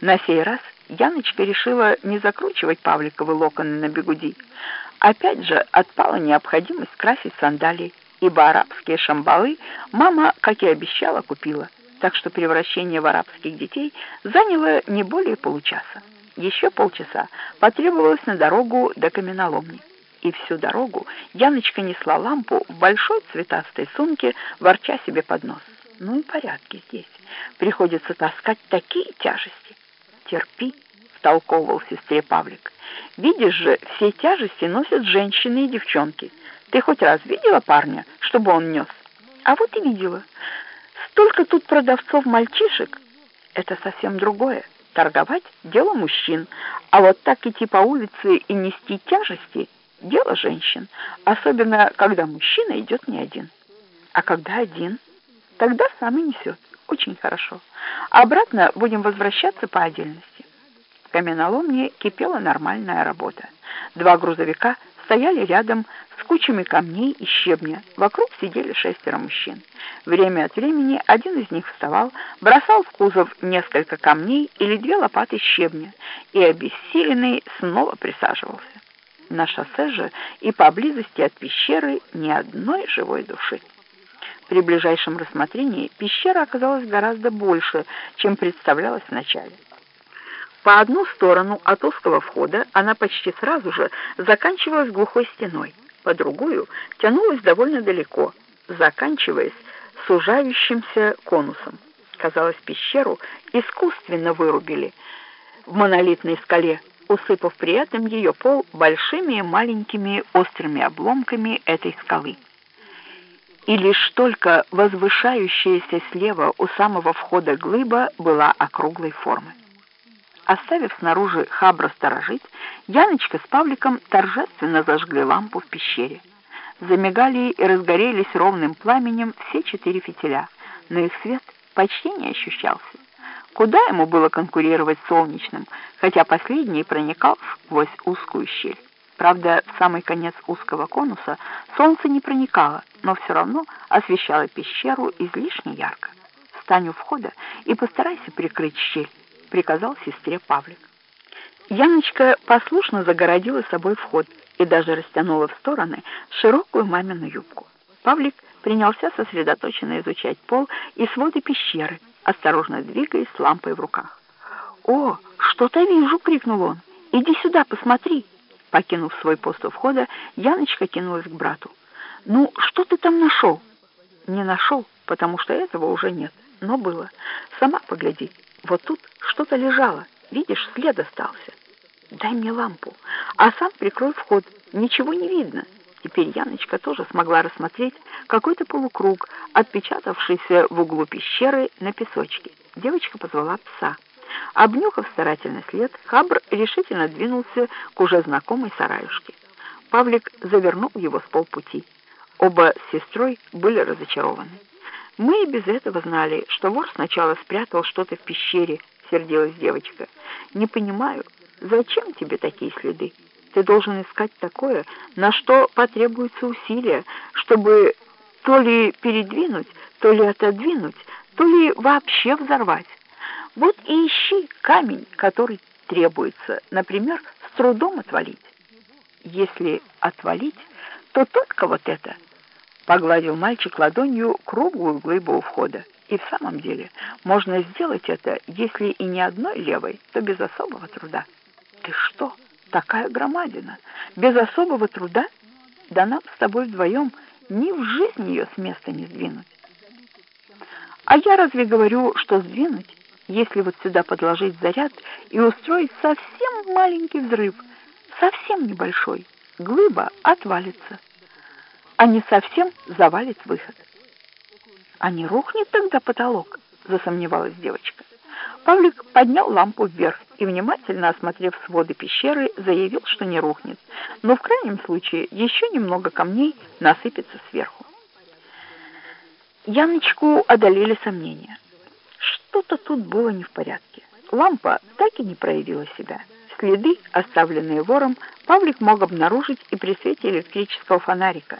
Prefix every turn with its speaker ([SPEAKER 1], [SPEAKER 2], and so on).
[SPEAKER 1] На сей раз Яночка решила не закручивать Павликовы локоны на бегуди. Опять же отпала необходимость красить сандалии, ибо арабские шамбалы мама, как и обещала, купила. Так что превращение в арабских детей заняло не более получаса. Еще полчаса потребовалось на дорогу до каменоломни. И всю дорогу Яночка несла лампу в большой цветастой сумке, ворча себе под нос. Ну и порядки здесь. Приходится таскать такие тяжести терпи», — втолковывал сестре Павлик. «Видишь же, все тяжести носят женщины и девчонки. Ты хоть раз видела парня, чтобы он нес?» «А вот и видела. Столько тут продавцов-мальчишек. Это совсем другое. Торговать — дело мужчин, а вот так идти по улице и нести тяжести — дело женщин, особенно когда мужчина идет не один. А когда один, тогда сам и несет. Очень хорошо. Обратно будем возвращаться по отдельности. В каменоломне кипела нормальная работа. Два грузовика стояли рядом с кучами камней и щебня. Вокруг сидели шестеро мужчин. Время от времени один из них вставал, бросал в кузов несколько камней или две лопаты щебня и, обессиленный, снова присаживался. На шоссе же и поблизости от пещеры ни одной живой души. При ближайшем рассмотрении пещера оказалась гораздо больше, чем представлялось вначале. По одну сторону от узкого входа она почти сразу же заканчивалась глухой стеной, по другую тянулась довольно далеко, заканчиваясь сужающимся конусом. Казалось, пещеру искусственно вырубили в монолитной скале, усыпав при этом ее пол большими и маленькими острыми обломками этой скалы и лишь только возвышающаяся слева у самого входа глыба была округлой формы. Оставив снаружи хабра сторожить, Яночка с Павликом торжественно зажгли лампу в пещере. Замигали и разгорелись ровным пламенем все четыре фитиля, но их свет почти не ощущался. Куда ему было конкурировать с солнечным, хотя последний проникал сквозь узкую щель. Правда, в самый конец узкого конуса солнце не проникало, но все равно освещало пещеру излишне ярко. «Встань у входа и постарайся прикрыть щель», — приказал сестре Павлик. Яночка послушно загородила собой вход и даже растянула в стороны широкую мамину юбку. Павлик принялся сосредоточенно изучать пол и своды пещеры, осторожно двигаясь с лампой в руках. «О, что-то вижу!» — крикнул он. «Иди сюда, посмотри!» Покинув свой пост у входа, Яночка кинулась к брату. «Ну, что ты там нашел?» «Не нашел, потому что этого уже нет, но было. Сама погляди, вот тут что-то лежало, видишь, след остался. Дай мне лампу, а сам прикрой вход, ничего не видно». Теперь Яночка тоже смогла рассмотреть какой-то полукруг, отпечатавшийся в углу пещеры на песочке. Девочка позвала пса. Обнюхав старательный след, Хабр решительно двинулся к уже знакомой сараюшке. Павлик завернул его с полпути. Оба с сестрой были разочарованы. «Мы и без этого знали, что вор сначала спрятал что-то в пещере», — сердилась девочка. «Не понимаю, зачем тебе такие следы? Ты должен искать такое, на что потребуется усилия, чтобы то ли передвинуть, то ли отодвинуть, то ли вообще взорвать». Вот и ищи камень, который требуется, например, с трудом отвалить. Если отвалить, то только вот это. Погладил мальчик ладонью круглую глыбу у входа. И в самом деле можно сделать это, если и не одной левой, то без особого труда. Ты что, такая громадина? Без особого труда? Да нам с тобой вдвоем ни в жизнь ее с места не сдвинуть. А я разве говорю, что сдвинуть? Если вот сюда подложить заряд и устроить совсем маленький взрыв, совсем небольшой, глыба отвалится, а не совсем завалит выход. А не рухнет тогда потолок, засомневалась девочка. Павлик поднял лампу вверх и, внимательно осмотрев своды пещеры, заявил, что не рухнет, но в крайнем случае еще немного камней насыпется сверху. Яночку одолели сомнения. Что-то тут было не в порядке. Лампа так и не проявила себя. Следы, оставленные вором, Павлик мог обнаружить и при свете электрического фонарика.